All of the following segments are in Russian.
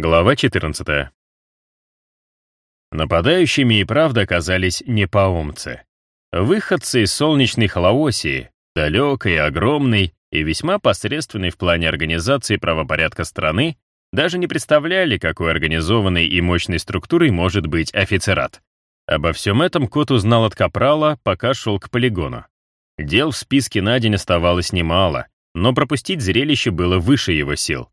Глава 14. Нападающими и правда оказались непоумцы. Выходцы из солнечной Халаосии, далекой, огромной и весьма посредственной в плане организации правопорядка страны, даже не представляли, какой организованной и мощной структурой может быть офицерат. Обо всем этом Кот узнал от Капрала, пока шел к полигону. Дел в списке на день оставалось немало, но пропустить зрелище было выше его сил.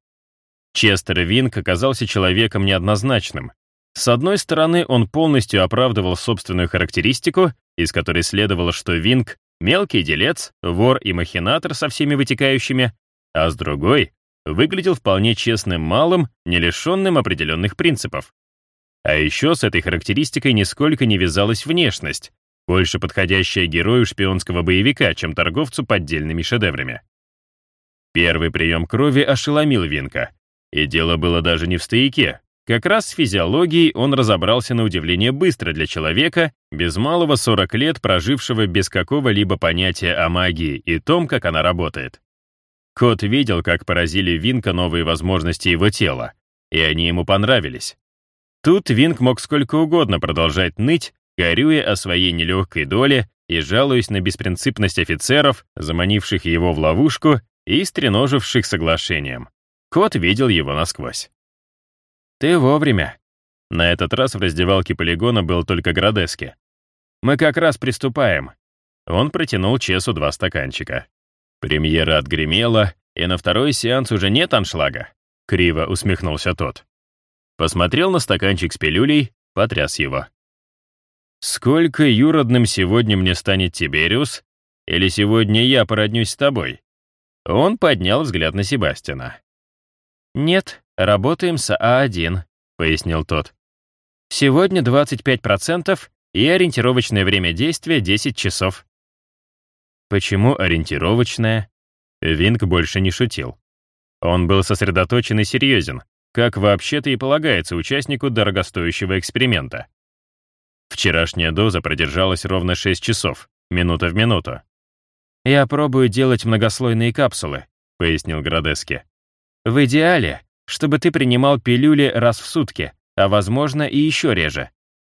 Честер Винк оказался человеком неоднозначным. С одной стороны, он полностью оправдывал собственную характеристику, из которой следовало, что Винк — мелкий делец, вор и махинатор со всеми вытекающими, а с другой — выглядел вполне честным малым, не лишенным определенных принципов. А еще с этой характеристикой нисколько не вязалась внешность, больше подходящая герою шпионского боевика, чем торговцу поддельными шедеврами. Первый прием крови ошеломил Винка, и дело было даже не в стояке. Как раз с физиологией он разобрался на удивление быстро для человека, без малого 40 лет прожившего без какого-либо понятия о магии и том, как она работает. Кот видел, как поразили Винка новые возможности его тела, и они ему понравились. Тут Винк мог сколько угодно продолжать ныть, горюя о своей нелегкой доле и жалуясь на беспринципность офицеров, заманивших его в ловушку и стреноживших соглашением. Кот видел его насквозь. «Ты вовремя». На этот раз в раздевалке полигона был только Градески. «Мы как раз приступаем». Он протянул Чесу два стаканчика. Премьера отгремела, и на второй сеанс уже нет аншлага. Криво усмехнулся тот. Посмотрел на стаканчик с пилюлей, потряс его. «Сколько юродным сегодня мне станет Тибериус? Или сегодня я породнюсь с тобой?» Он поднял взгляд на Себастина. «Нет, работаем с А1», — пояснил тот. «Сегодня 25% и ориентировочное время действия 10 часов». Почему ориентировочное? Винг больше не шутил. Он был сосредоточен и серьезен, как вообще-то и полагается участнику дорогостоящего эксперимента. Вчерашняя доза продержалась ровно 6 часов, минута в минуту. «Я пробую делать многослойные капсулы», — пояснил Градески. В идеале, чтобы ты принимал пилюли раз в сутки, а возможно и еще реже.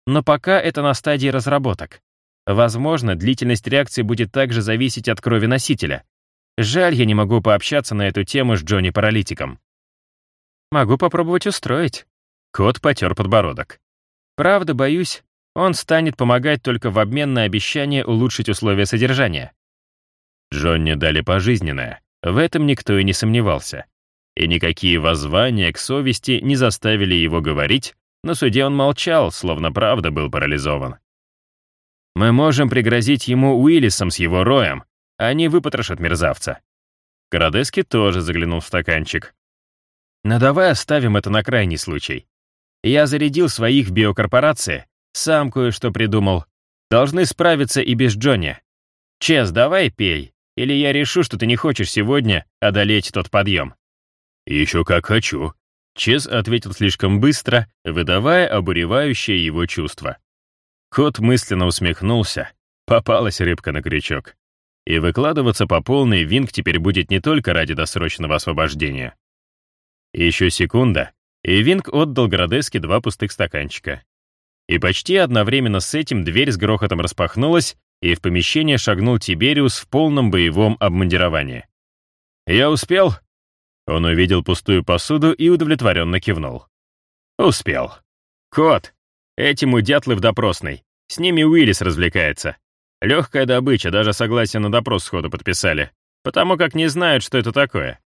Но пока это на стадии разработок. Возможно, длительность реакции будет также зависеть от крови носителя. Жаль, я не могу пообщаться на эту тему с Джонни-паралитиком. Могу попробовать устроить. Кот потер подбородок. Правда, боюсь, он станет помогать только в обмен на обещание улучшить условия содержания. Джонни дали пожизненное. В этом никто и не сомневался и никакие воззвания к совести не заставили его говорить, на суде он молчал, словно правда был парализован. «Мы можем пригрозить ему Уиллисом с его роем, они выпотрошат мерзавца». Карадески тоже заглянул в стаканчик. «Но давай оставим это на крайний случай. Я зарядил своих в биокорпорации, сам кое-что придумал. Должны справиться и без Джонни. Чес, давай пей, или я решу, что ты не хочешь сегодня одолеть тот подъем». «Еще как хочу», — Чез ответил слишком быстро, выдавая обуревающее его чувство. Кот мысленно усмехнулся. Попалась рыбка на крючок. И выкладываться по полной Винг теперь будет не только ради досрочного освобождения. Еще секунда, и Винг отдал Градеске два пустых стаканчика. И почти одновременно с этим дверь с грохотом распахнулась, и в помещение шагнул Тибериус в полном боевом обмундировании. «Я успел?» Он увидел пустую посуду и удовлетворенно кивнул. «Успел. Кот, этим дятлы в допросной. С ними Уиллис развлекается. Легкая добыча, даже согласие на допрос сходу подписали, потому как не знают, что это такое».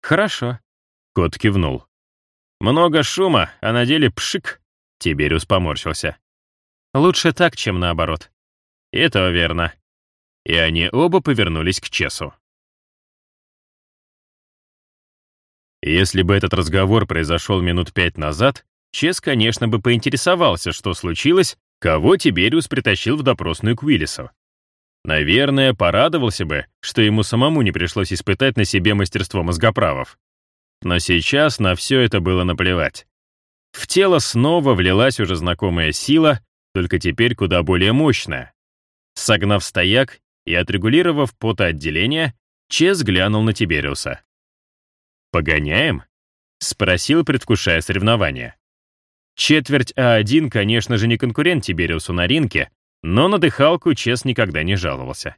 «Хорошо», — кот кивнул. «Много шума, а на деле пшик», — Тибериус поморщился. «Лучше так, чем наоборот». «И то верно». И они оба повернулись к Чесу. Если бы этот разговор произошел минут пять назад, Чес, конечно, бы поинтересовался, что случилось, кого Тибериус притащил в допросную к Уиллису. Наверное, порадовался бы, что ему самому не пришлось испытать на себе мастерство мозгоправов. Но сейчас на все это было наплевать. В тело снова влилась уже знакомая сила, только теперь куда более мощная. Согнав стояк и отрегулировав потоотделение, Чес глянул на Тибериуса. «Погоняем?» Спросил, предвкушая соревнования. Четверть А1, конечно же, не конкурент Тибериусу на ринке, но на дыхалку Чес никогда не жаловался.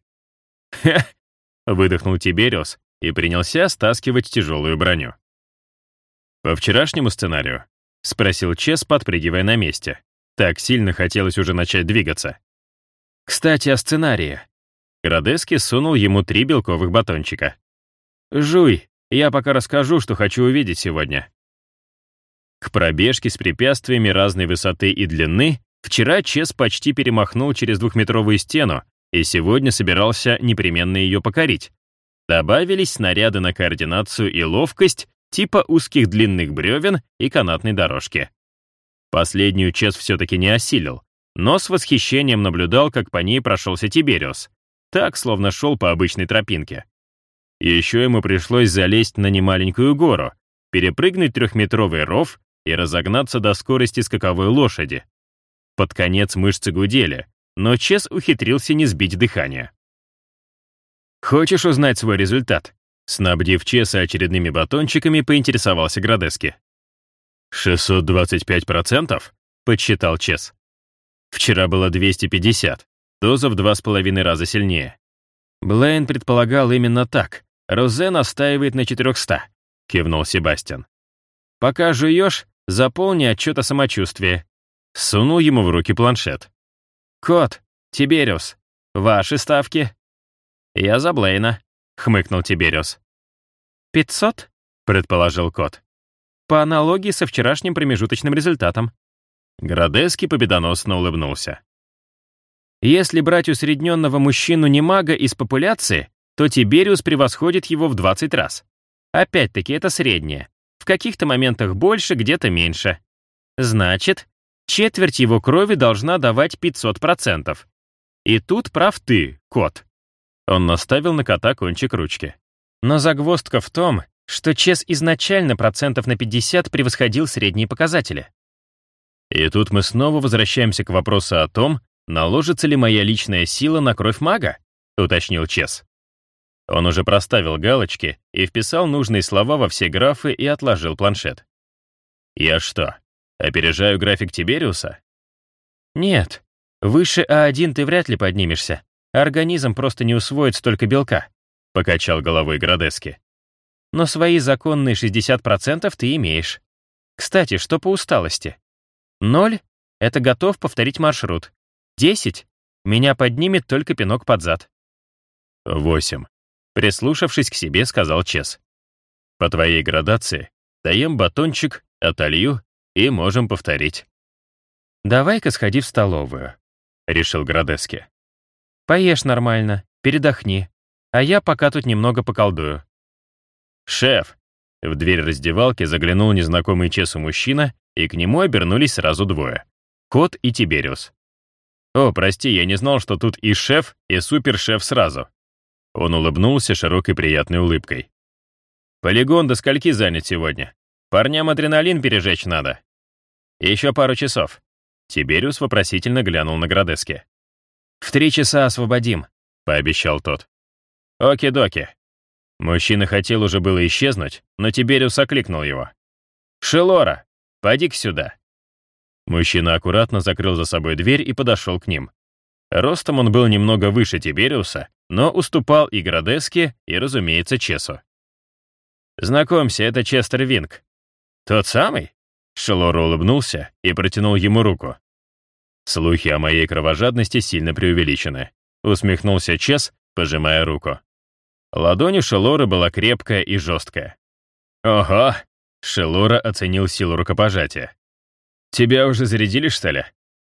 «Хе!» — выдохнул Тибериус и принялся стаскивать тяжелую броню. «По вчерашнему сценарию?» — спросил Чес, подпрыгивая на месте. Так сильно хотелось уже начать двигаться. «Кстати, о сценарии». Градески сунул ему три белковых батончика. «Жуй, я пока расскажу, что хочу увидеть сегодня». К пробежке с препятствиями разной высоты и длины вчера Чес почти перемахнул через двухметровую стену и сегодня собирался непременно ее покорить. Добавились снаряды на координацию и ловкость типа узких длинных бревен и канатной дорожки. Последнюю Чес все-таки не осилил, но с восхищением наблюдал, как по ней прошелся Тибериус, так, словно шел по обычной тропинке. Еще ему пришлось залезть на немаленькую гору, перепрыгнуть трехметровый ров и разогнаться до скорости скаковой лошади. Под конец мышцы гудели, но Чес ухитрился не сбить дыхание. «Хочешь узнать свой результат?» Снабдив Чеса очередными батончиками, поинтересовался Градески. «625%?» — подсчитал Чес. Вчера было 250, доза в два с половиной раза сильнее. Блейн предполагал именно так. Розе настаивает на 400, кивнул Себастьян. Пока жуешь, заполни отчет о самочувствии. Сунул ему в руки планшет. Кот, Тибериус, ваши ставки? Я за Блейна, хмыкнул Тибериус. «Пятьсот?» — предположил кот. По аналогии со вчерашним промежуточным результатом. Градески победоносно улыбнулся. Если брать усредненного мужчину-немага из популяции, то Тибериус превосходит его в 20 раз. Опять-таки, это среднее. В каких-то моментах больше, где-то меньше. Значит, четверть его крови должна давать 500%. И тут прав ты, кот. Он наставил на кота кончик ручки. Но загвоздка в том, что Чес изначально процентов на 50 превосходил средние показатели. И тут мы снова возвращаемся к вопросу о том, наложится ли моя личная сила на кровь мага, уточнил Чес. Он уже проставил галочки и вписал нужные слова во все графы и отложил планшет. «Я что, опережаю график Тибериуса?» «Нет, выше А1 ты вряд ли поднимешься. Организм просто не усвоит столько белка», — покачал головой Градески. «Но свои законные 60% ты имеешь. Кстати, что по усталости? Ноль — это готов повторить маршрут. Десять — меня поднимет только пинок под зад». «Восемь», Прислушавшись к себе, сказал Чес. «По твоей градации даем батончик, отолью и можем повторить». «Давай-ка сходи в столовую», — решил Градески. «Поешь нормально, передохни, а я пока тут немного поколдую». «Шеф!» В дверь раздевалки заглянул незнакомый Чесу мужчина, и к нему обернулись сразу двое — Кот и Тибериус. «О, прости, я не знал, что тут и шеф, и супершеф сразу. Он улыбнулся широкой приятной улыбкой. «Полигон до скольки занят сегодня? Парням адреналин пережечь надо». «Еще пару часов». Тибериус вопросительно глянул на Градеске. «В три часа освободим», — пообещал тот. «Оки-доки». Мужчина хотел уже было исчезнуть, но Тибериус окликнул его. «Шелора, поди-ка сюда». Мужчина аккуратно закрыл за собой дверь и подошел к ним. Ростом он был немного выше Тибериуса, но уступал и Градеске, и, разумеется, Чесу. «Знакомься, это Честер Винг». «Тот самый?» Шелора улыбнулся и протянул ему руку. «Слухи о моей кровожадности сильно преувеличены», усмехнулся Чес, пожимая руку. Ладонь у Шелора была крепкая и жесткая. «Ого!» — Шелора оценил силу рукопожатия. «Тебя уже зарядили, что ли?»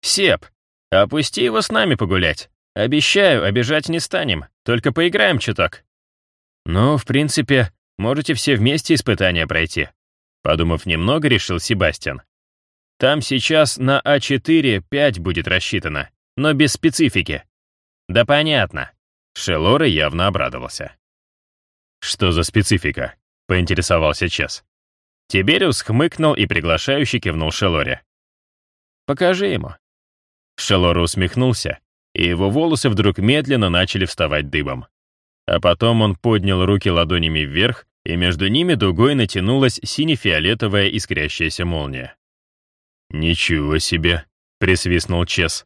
«Сеп, Опусти его с нами погулять. Обещаю, обижать не станем, только поиграем чуток». «Ну, в принципе, можете все вместе испытания пройти», подумав немного, решил Себастьян. «Там сейчас на А4 5 будет рассчитано, но без специфики». «Да понятно». Шелора явно обрадовался. «Что за специфика?» — поинтересовался Чес. Тибериус хмыкнул и приглашающе кивнул Шелоре. «Покажи ему». Шелора усмехнулся, и его волосы вдруг медленно начали вставать дыбом. А потом он поднял руки ладонями вверх и между ними дугой натянулась сине-фиолетовая искрящаяся молния. «Ничего себе!» — присвистнул Чес.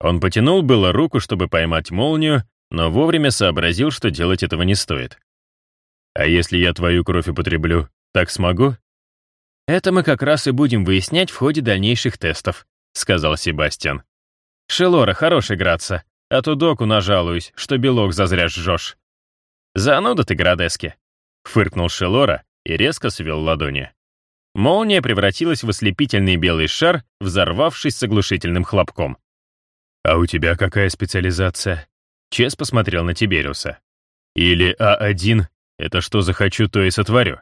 Он потянул было руку, чтобы поймать молнию, но вовремя сообразил, что делать этого не стоит. «А если я твою кровь употреблю, так смогу?» «Это мы как раз и будем выяснять в ходе дальнейших тестов», — сказал Себастьян. «Шелора, хорош играться, а то доку нажалуюсь, что белок зазря жжешь». «Зануда ты, Градески», — фыркнул Шелора и резко свел ладони. Молния превратилась в ослепительный белый шар, взорвавшись с оглушительным хлопком. «А у тебя какая специализация?» Чес посмотрел на Тибериуса. «Или А1 — это что захочу, то и сотворю?»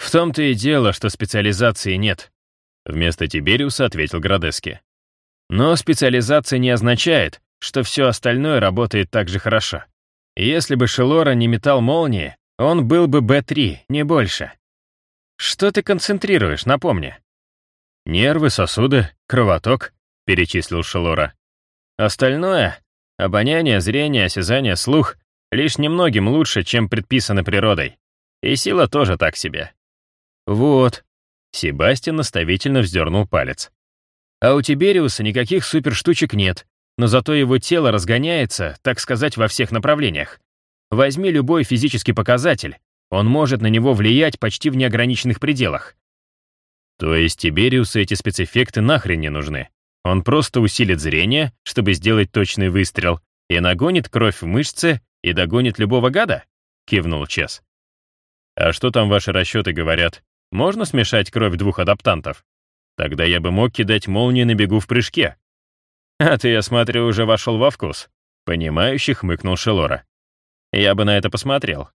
«В том-то и дело, что специализации нет», — вместо Тибериуса ответил Градески. «Но специализация не означает, что все остальное работает так же хорошо. Если бы Шелора не метал молнии, он был бы Б3, не больше. Что ты концентрируешь, напомни. Нервы, сосуды, кровоток, перечислил Шелора. Остальное — обоняние, зрение, осязание, слух — лишь немногим лучше, чем предписано природой. И сила тоже так себе. Вот. Себастьян наставительно вздернул палец. А у Тибериуса никаких суперштучек нет, но зато его тело разгоняется, так сказать, во всех направлениях. Возьми любой физический показатель, он может на него влиять почти в неограниченных пределах. То есть Тибериусу эти спецэффекты нахрен не нужны. Он просто усилит зрение, чтобы сделать точный выстрел, и нагонит кровь в мышцы и догонит любого гада? Кивнул Чес. А что там ваши расчеты говорят? Можно смешать кровь двух адаптантов? Тогда я бы мог кидать молнии на бегу в прыжке. А ты, я смотрю, уже вошел во вкус. Понимающий хмыкнул Шелора. Я бы на это посмотрел.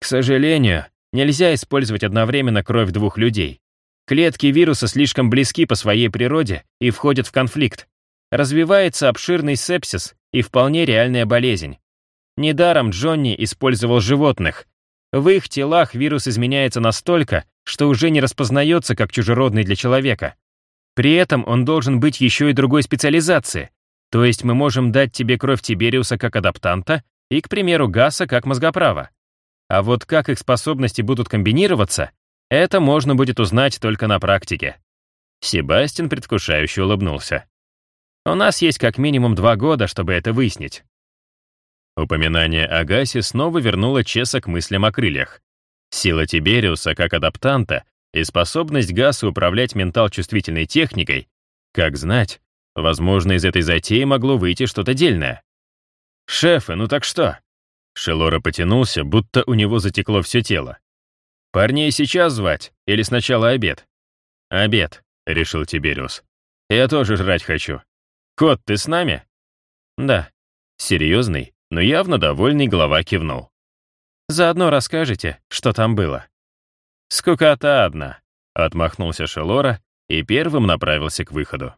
К сожалению, нельзя использовать одновременно кровь двух людей. Клетки вируса слишком близки по своей природе и входят в конфликт. Развивается обширный сепсис и вполне реальная болезнь. Недаром Джонни использовал животных. В их телах вирус изменяется настолько, что уже не распознается как чужеродный для человека. При этом он должен быть еще и другой специализации. То есть мы можем дать тебе кровь Тибериуса как адаптанта, и, к примеру, Гаса как мозгоправа. А вот как их способности будут комбинироваться, это можно будет узнать только на практике. Себастьян предвкушающе улыбнулся. У нас есть как минимум два года, чтобы это выяснить. Упоминание о Гасе снова вернуло Чеса к мыслям о крыльях. Сила Тибериуса как адаптанта и способность Гаса управлять ментал-чувствительной техникой, как знать, возможно, из этой затеи могло выйти что-то дельное. «Шефы, ну так что?» Шелора потянулся, будто у него затекло все тело. «Парней сейчас звать? Или сначала обед?» «Обед», — решил Тибериус. «Я тоже жрать хочу. Кот, ты с нами?» «Да». Серьезный, но явно довольный глава кивнул. «Заодно расскажете, что там было». «Скукота одна», — отмахнулся Шелора и первым направился к выходу.